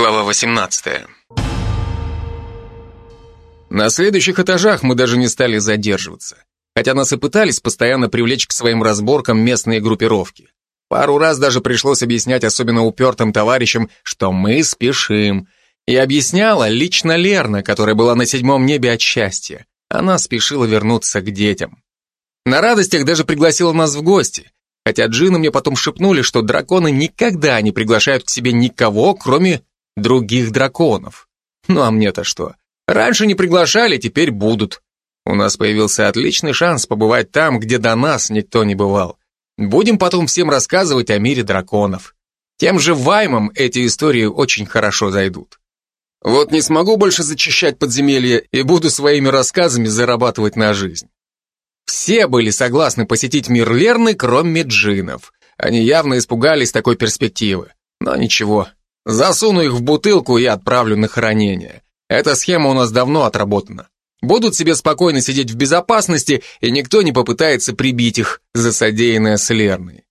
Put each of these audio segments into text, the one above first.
Глава 18 На следующих этажах мы даже не стали задерживаться. Хотя нас и пытались постоянно привлечь к своим разборкам местные группировки. Пару раз даже пришлось объяснять особенно упертым товарищам, что мы спешим. И объясняла лично Лерна, которая была на седьмом небе от счастья. Она спешила вернуться к детям. На радостях даже пригласила нас в гости. Хотя джины мне потом шепнули, что драконы никогда не приглашают к себе никого, кроме других драконов. Ну а мне-то что? Раньше не приглашали, теперь будут. У нас появился отличный шанс побывать там, где до нас никто не бывал. Будем потом всем рассказывать о мире драконов. Тем же Ваймам эти истории очень хорошо зайдут. Вот не смогу больше зачищать подземелья и буду своими рассказами зарабатывать на жизнь. Все были согласны посетить мир Лерны, кроме джинов. Они явно испугались такой перспективы. Но ничего, Засуну их в бутылку и отправлю на хранение. Эта схема у нас давно отработана. Будут себе спокойно сидеть в безопасности, и никто не попытается прибить их за содеянное с Лерной.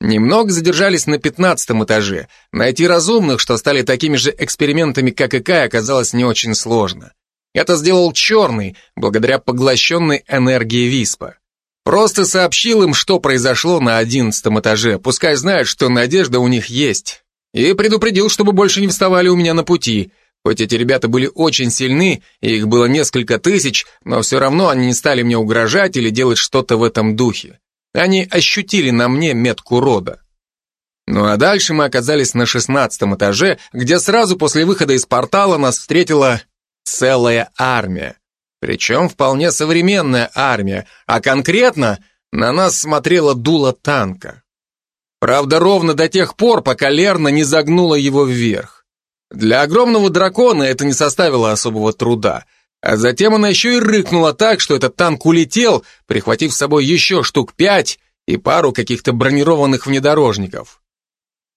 Немного задержались на пятнадцатом этаже. Найти разумных, что стали такими же экспериментами, как и Кай, оказалось не очень сложно. Это сделал Черный, благодаря поглощенной энергии Виспа. Просто сообщил им, что произошло на одиннадцатом этаже, пускай знают, что надежда у них есть. И предупредил, чтобы больше не вставали у меня на пути. Хоть эти ребята были очень сильны, и их было несколько тысяч, но все равно они не стали мне угрожать или делать что-то в этом духе. Они ощутили на мне метку рода. Ну а дальше мы оказались на шестнадцатом этаже, где сразу после выхода из портала нас встретила целая армия. Причем вполне современная армия, а конкретно на нас смотрела дуло танка. Правда, ровно до тех пор, пока Лерна не загнула его вверх. Для огромного дракона это не составило особого труда. А затем она еще и рыкнула так, что этот танк улетел, прихватив с собой еще штук пять и пару каких-то бронированных внедорожников.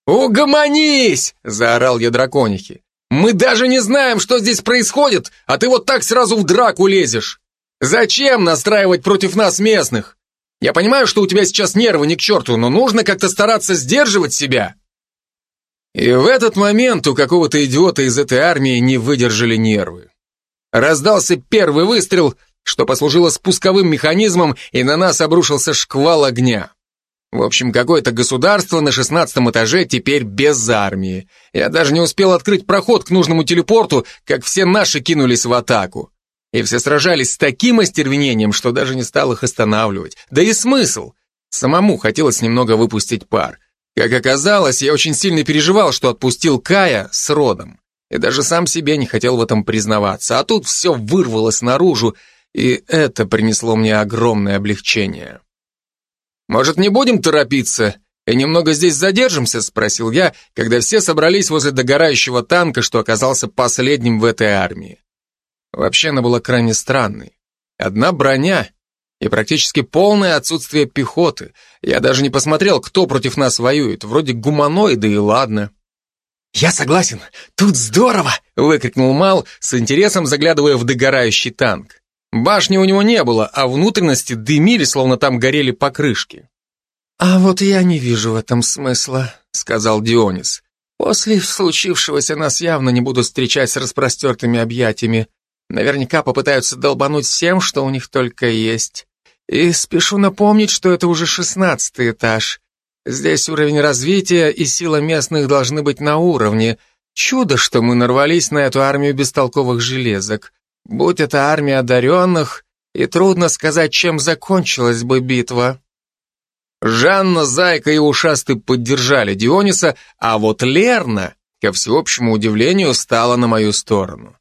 «Угомонись!» — заорал я драконихе. «Мы даже не знаем, что здесь происходит, а ты вот так сразу в драку лезешь! Зачем настраивать против нас местных? Я понимаю, что у тебя сейчас нервы не к черту, но нужно как-то стараться сдерживать себя. И в этот момент у какого-то идиота из этой армии не выдержали нервы. Раздался первый выстрел, что послужило спусковым механизмом, и на нас обрушился шквал огня. В общем, какое-то государство на шестнадцатом этаже теперь без армии. Я даже не успел открыть проход к нужному телепорту, как все наши кинулись в атаку. И все сражались с таким остервенением, что даже не стал их останавливать. Да и смысл? Самому хотелось немного выпустить пар. Как оказалось, я очень сильно переживал, что отпустил Кая с родом. И даже сам себе не хотел в этом признаваться. А тут все вырвалось наружу, и это принесло мне огромное облегчение. «Может, не будем торопиться и немного здесь задержимся?» — спросил я, когда все собрались возле догорающего танка, что оказался последним в этой армии. Вообще она была крайне странной. Одна броня и практически полное отсутствие пехоты. Я даже не посмотрел, кто против нас воюет. Вроде гуманоиды и ладно. «Я согласен, тут здорово!» — выкрикнул Мал, с интересом заглядывая в догорающий танк. Башни у него не было, а внутренности дымили, словно там горели покрышки. «А вот я не вижу в этом смысла», — сказал Дионис. «После случившегося нас явно не будут встречать с распростертыми объятиями. Наверняка попытаются долбануть всем, что у них только есть. И спешу напомнить, что это уже шестнадцатый этаж. Здесь уровень развития и сила местных должны быть на уровне. Чудо, что мы нарвались на эту армию бестолковых железок. Будь это армия одаренных, и трудно сказать, чем закончилась бы битва. Жанна, Зайка и Ушастый поддержали Диониса, а вот Лерна, ко всеобщему удивлению, стала на мою сторону.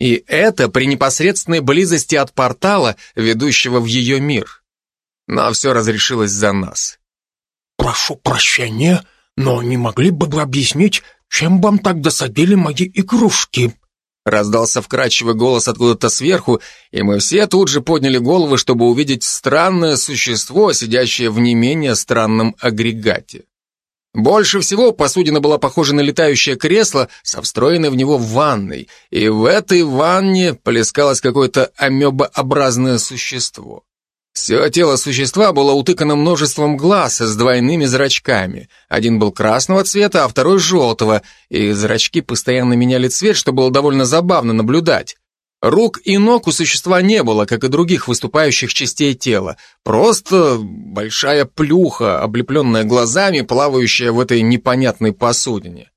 И это при непосредственной близости от портала, ведущего в ее мир. Но все разрешилось за нас. «Прошу прощения, но не могли бы вы объяснить, чем вам так досадили мои игрушки?» Раздался вкрадчивый голос откуда-то сверху, и мы все тут же подняли головы, чтобы увидеть странное существо, сидящее в не менее странном агрегате. Больше всего посудина была похожа на летающее кресло со встроенной в него ванной, и в этой ванне плескалось какое-то амебообразное существо. Все тело существа было утыкано множеством глаз с двойными зрачками. Один был красного цвета, а второй желтого, и зрачки постоянно меняли цвет, что было довольно забавно наблюдать. Рук и ног у существа не было, как и других выступающих частей тела. Просто большая плюха, облепленная глазами, плавающая в этой непонятной посудине.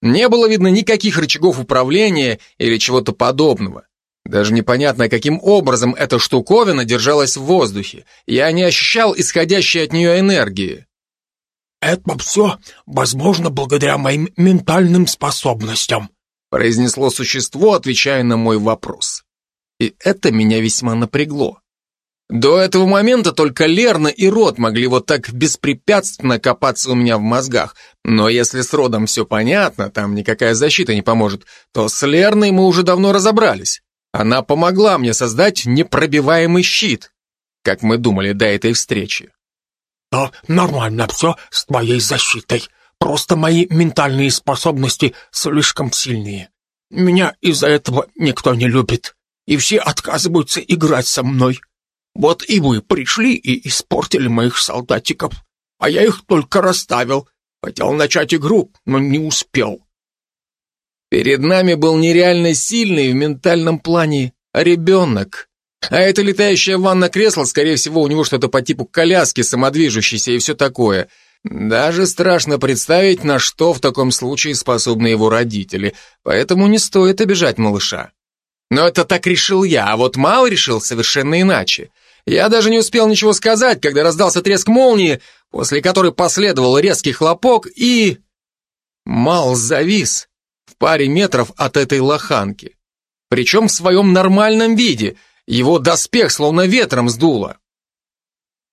Не было видно никаких рычагов управления или чего-то подобного. Даже непонятно, каким образом эта штуковина держалась в воздухе. Я не ощущал исходящей от нее энергии. «Это все возможно благодаря моим ментальным способностям», произнесло существо, отвечая на мой вопрос. И это меня весьма напрягло. До этого момента только Лерна и Рот могли вот так беспрепятственно копаться у меня в мозгах. Но если с Родом все понятно, там никакая защита не поможет, то с Лерной мы уже давно разобрались. Она помогла мне создать непробиваемый щит, как мы думали до этой встречи. «Да, нормально все с твоей защитой. Просто мои ментальные способности слишком сильные. Меня из-за этого никто не любит, и все отказываются играть со мной. Вот и вы пришли и испортили моих солдатиков, а я их только расставил. Хотел начать игру, но не успел. Перед нами был нереально сильный в ментальном плане ребенок. А это летающее ванна-кресло, скорее всего, у него что-то по типу коляски самодвижущейся и все такое. Даже страшно представить, на что в таком случае способны его родители, поэтому не стоит обижать малыша. Но это так решил я, а вот Мал решил совершенно иначе. Я даже не успел ничего сказать, когда раздался треск молнии, после которой последовал резкий хлопок и... Мал завис в паре метров от этой лоханки. Причем в своем нормальном виде. Его доспех словно ветром сдуло.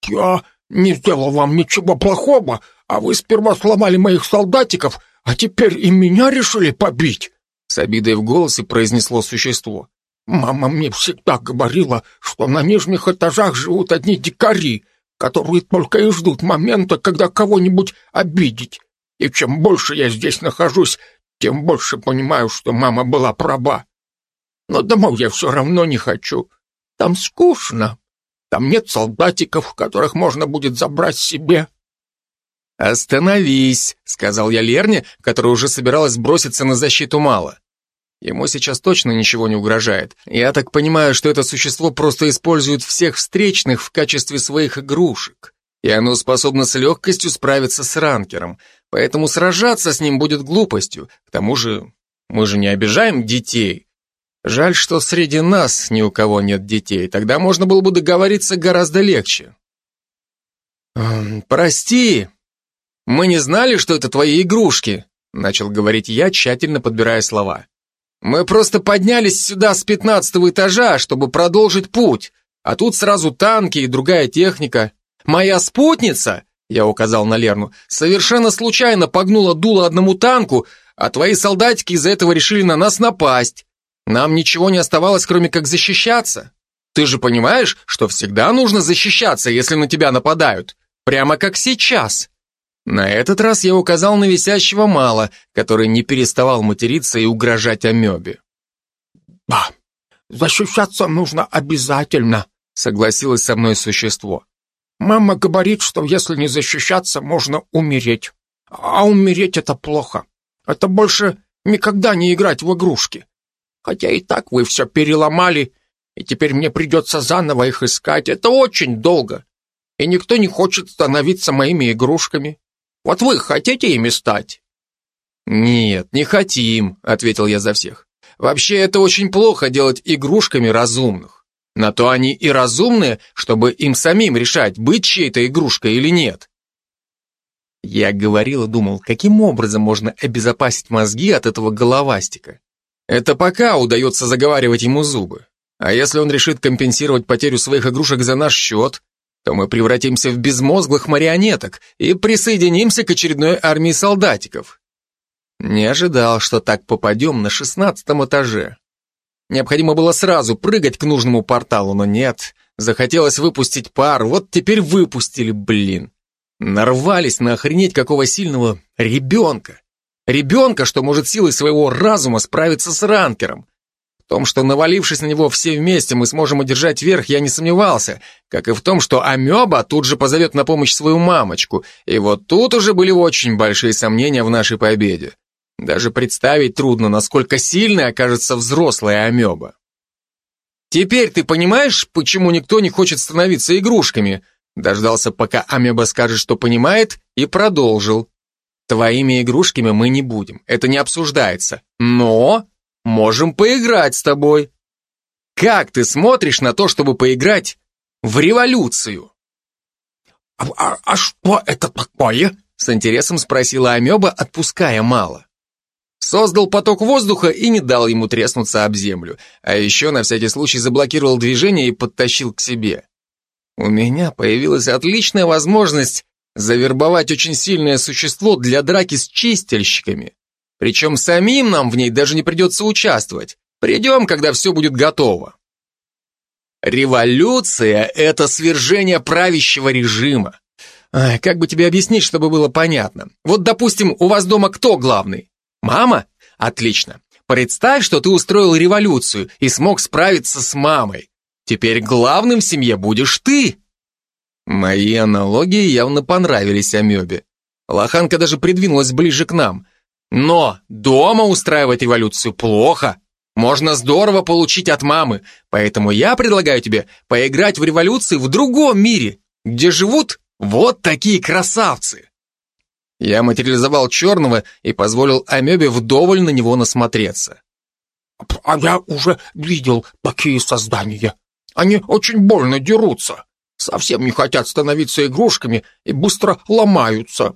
«Я не сделал вам ничего плохого, а вы сперва сломали моих солдатиков, а теперь и меня решили побить!» С обидой в голосе произнесло существо. «Мама мне всегда говорила, что на нижних этажах живут одни дикари, которые только и ждут момента, когда кого-нибудь обидеть. И чем больше я здесь нахожусь, тем больше понимаю, что мама была права. Но домой я все равно не хочу. Там скучно. Там нет солдатиков, которых можно будет забрать себе». «Остановись», — сказал я Лерне, которая уже собиралась броситься на защиту Мала. Ему сейчас точно ничего не угрожает. Я так понимаю, что это существо просто использует всех встречных в качестве своих игрушек. И оно способно с легкостью справиться с ранкером. Поэтому сражаться с ним будет глупостью. К тому же, мы же не обижаем детей. Жаль, что среди нас ни у кого нет детей. Тогда можно было бы договориться гораздо легче. «Прости, мы не знали, что это твои игрушки», начал говорить я, тщательно подбирая слова. «Мы просто поднялись сюда с пятнадцатого этажа, чтобы продолжить путь, а тут сразу танки и другая техника. Моя спутница я указал на Лерну, совершенно случайно погнула дуло одному танку, а твои солдатики из-за этого решили на нас напасть. Нам ничего не оставалось, кроме как защищаться. Ты же понимаешь, что всегда нужно защищаться, если на тебя нападают. Прямо как сейчас. На этот раз я указал на висящего мало, который не переставал материться и угрожать амебе. «Да, защищаться нужно обязательно», согласилось со мной существо. Мама говорит, что если не защищаться, можно умереть. А умереть это плохо. Это больше никогда не играть в игрушки. Хотя и так вы все переломали, и теперь мне придется заново их искать. Это очень долго. И никто не хочет становиться моими игрушками. Вот вы хотите ими стать? Нет, не хотим, ответил я за всех. Вообще это очень плохо делать игрушками разумных. На то они и разумные, чтобы им самим решать, быть чьей-то игрушкой или нет. Я говорил и думал, каким образом можно обезопасить мозги от этого головастика. Это пока удается заговаривать ему зубы. А если он решит компенсировать потерю своих игрушек за наш счет, то мы превратимся в безмозглых марионеток и присоединимся к очередной армии солдатиков. Не ожидал, что так попадем на шестнадцатом этаже. Необходимо было сразу прыгать к нужному порталу, но нет. Захотелось выпустить пар, вот теперь выпустили, блин. Нарвались на охренеть какого сильного ребенка. Ребенка, что может силой своего разума справиться с ранкером. том, что навалившись на него все вместе, мы сможем одержать верх, я не сомневался, как и в том, что амеба тут же позовет на помощь свою мамочку, и вот тут уже были очень большие сомнения в нашей победе. Даже представить трудно, насколько сильной окажется взрослая амеба. «Теперь ты понимаешь, почему никто не хочет становиться игрушками?» Дождался, пока амеба скажет, что понимает, и продолжил. «Твоими игрушками мы не будем, это не обсуждается, но можем поиграть с тобой. Как ты смотришь на то, чтобы поиграть в революцию? А, а, а что это такое? С интересом спросила Амеба, отпуская мало. Создал поток воздуха и не дал ему треснуться об землю, а еще на всякий случай заблокировал движение и подтащил к себе. У меня появилась отличная возможность завербовать очень сильное существо для драки с чистильщиками. Причем самим нам в ней даже не придется участвовать. Придем, когда все будет готово. Революция – это свержение правящего режима. Ай, как бы тебе объяснить, чтобы было понятно? Вот, допустим, у вас дома кто главный? Мама? Отлично. Представь, что ты устроил революцию и смог справиться с мамой. Теперь главным в семье будешь ты. Мои аналогии явно понравились Амебе. Лоханка даже придвинулась ближе к нам – но дома устраивать революцию плохо. Можно здорово получить от мамы, поэтому я предлагаю тебе поиграть в революцию в другом мире, где живут вот такие красавцы. Я материализовал черного и позволил Амебе вдоволь на него насмотреться. А я уже видел такие создания. Они очень больно дерутся, совсем не хотят становиться игрушками и быстро ломаются.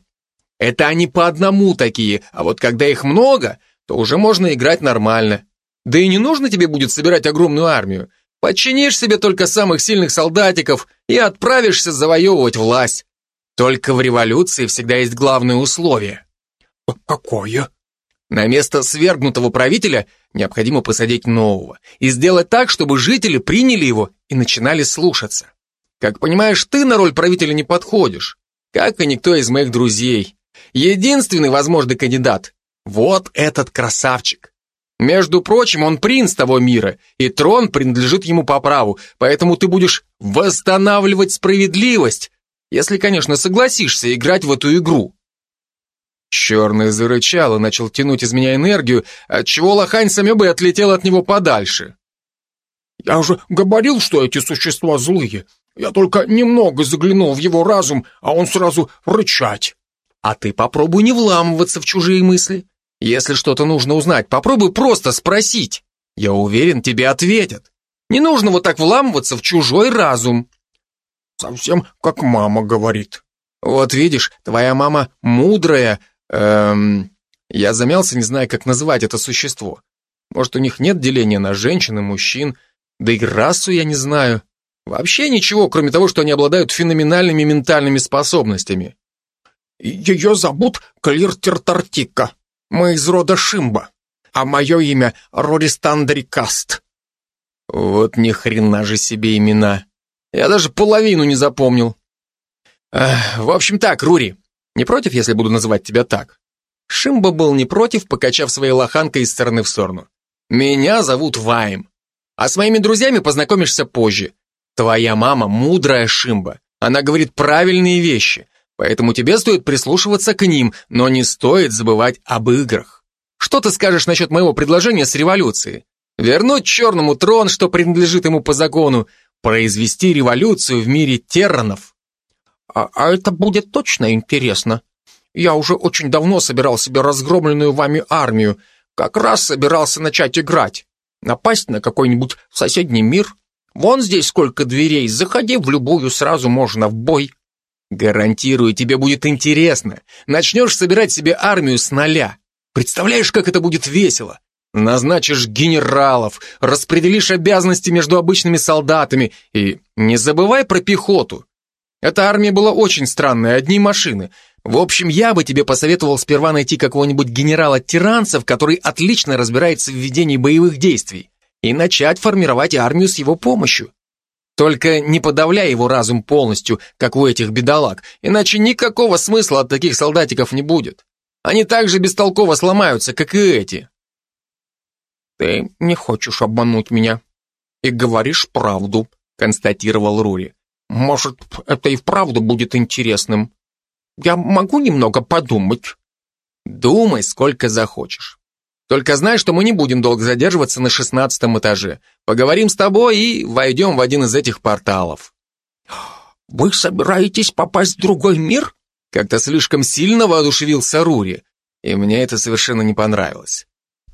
Это они по одному такие, а вот когда их много, то уже можно играть нормально. Да и не нужно тебе будет собирать огромную армию. Подчинишь себе только самых сильных солдатиков и отправишься завоевывать власть. Только в революции всегда есть главное условие. Какое? На место свергнутого правителя необходимо посадить нового и сделать так, чтобы жители приняли его и начинали слушаться. Как понимаешь, ты на роль правителя не подходишь, как и никто из моих друзей. Единственный возможный кандидат – вот этот красавчик. Между прочим, он принц того мира, и трон принадлежит ему по праву, поэтому ты будешь восстанавливать справедливость, если, конечно, согласишься играть в эту игру. Черный зарычал и начал тянуть из меня энергию, отчего лохань с амебой отлетел от него подальше. «Я уже говорил, что эти существа злые. Я только немного заглянул в его разум, а он сразу рычать». А ты попробуй не вламываться в чужие мысли. Если что-то нужно узнать, попробуй просто спросить. Я уверен, тебе ответят. Не нужно вот так вламываться в чужой разум. Совсем как мама говорит. Вот видишь, твоя мама мудрая, эм... Я замялся, не зная, как называть это существо. Может, у них нет деления на женщин и мужчин, да и расу я не знаю. Вообще ничего, кроме того, что они обладают феноменальными ментальными способностями. Ее зовут Клиртер Тартика. Мы из рода Шимба. А мое имя Рористандри Каст. Вот ни хрена же себе имена. Я даже половину не запомнил. Эх, в общем так, Рури, не против, если буду называть тебя так? Шимба был не против, покачав своей лоханкой из стороны в сторону. Меня зовут Вайм. А с моими друзьями познакомишься позже. Твоя мама мудрая Шимба. Она говорит правильные вещи. Поэтому тебе стоит прислушиваться к ним, но не стоит забывать об играх. Что ты скажешь насчет моего предложения с революцией? Вернуть черному трон, что принадлежит ему по закону, произвести революцию в мире терранов. А, а это будет точно интересно. Я уже очень давно собирал себе разгромленную вами армию, как раз собирался начать играть. Напасть на какой-нибудь соседний мир. Вон здесь сколько дверей, заходи в любую, сразу можно в бой. Гарантирую, тебе будет интересно. Начнешь собирать себе армию с нуля. Представляешь, как это будет весело? Назначишь генералов, распределишь обязанности между обычными солдатами и не забывай про пехоту. Эта армия была очень странная, одни машины. В общем, я бы тебе посоветовал сперва найти какого-нибудь генерала тиранцев, который отлично разбирается в ведении боевых действий, и начать формировать армию с его помощью. Только не подавляй его разум полностью, как у этих бедолаг, иначе никакого смысла от таких солдатиков не будет. Они так же бестолково сломаются, как и эти. Ты не хочешь обмануть меня и говоришь правду, констатировал Рури. Может, это и вправду будет интересным. Я могу немного подумать? Думай, сколько захочешь. Только знай, что мы не будем долго задерживаться на шестнадцатом этаже. Поговорим с тобой и войдем в один из этих порталов. Вы собираетесь попасть в другой мир? Как-то слишком сильно воодушевился Рури, и мне это совершенно не понравилось.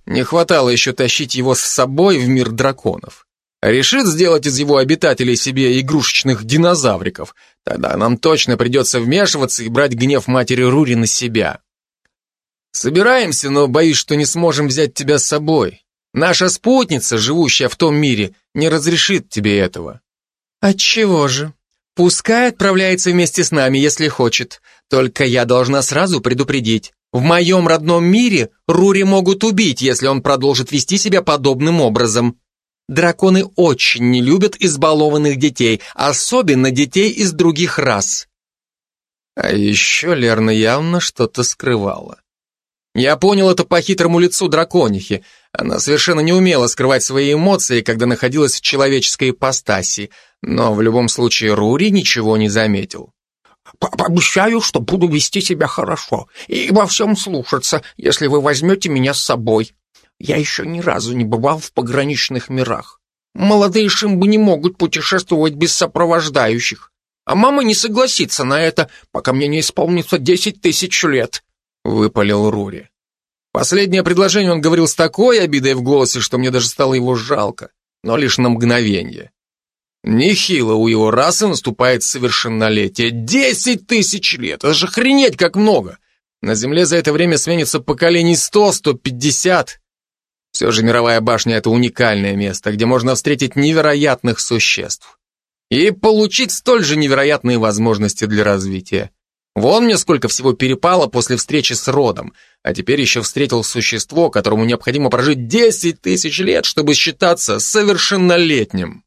Не хватало еще тащить его с собой в мир драконов. Решит сделать из его обитателей себе игрушечных динозавриков, тогда нам точно придется вмешиваться и брать гнев матери Рури на себя. Собираемся, но боюсь, что не сможем взять тебя с собой. Наша спутница, живущая в том мире, не разрешит тебе этого. Отчего же? Пускай отправляется вместе с нами, если хочет. Только я должна сразу предупредить. В моем родном мире Рури могут убить, если он продолжит вести себя подобным образом. Драконы очень не любят избалованных детей, особенно детей из других рас. А еще Лерна явно что-то скрывала. Я понял это по хитрому лицу драконихи. Она совершенно не умела скрывать свои эмоции, когда находилась в человеческой ипостаси, но в любом случае Рури ничего не заметил. Пообещаю, что буду вести себя хорошо и во всем слушаться, если вы возьмете меня с собой. Я еще ни разу не бывал в пограничных мирах. Молодые шимбы не могут путешествовать без сопровождающих. А мама не согласится на это, пока мне не исполнится десять тысяч лет», — выпалил Рури. Последнее предложение он говорил с такой обидой в голосе, что мне даже стало его жалко, но лишь на мгновение. Нехило у его расы наступает совершеннолетие. Десять тысяч лет! Это же охренеть как много! На Земле за это время сменится поколений сто, сто пятьдесят. Все же мировая башня — это уникальное место, где можно встретить невероятных существ. И получить столь же невероятные возможности для развития. Вон мне сколько всего перепало после встречи с родом, а теперь еще встретил существо, которому необходимо прожить 10 тысяч лет, чтобы считаться совершеннолетним.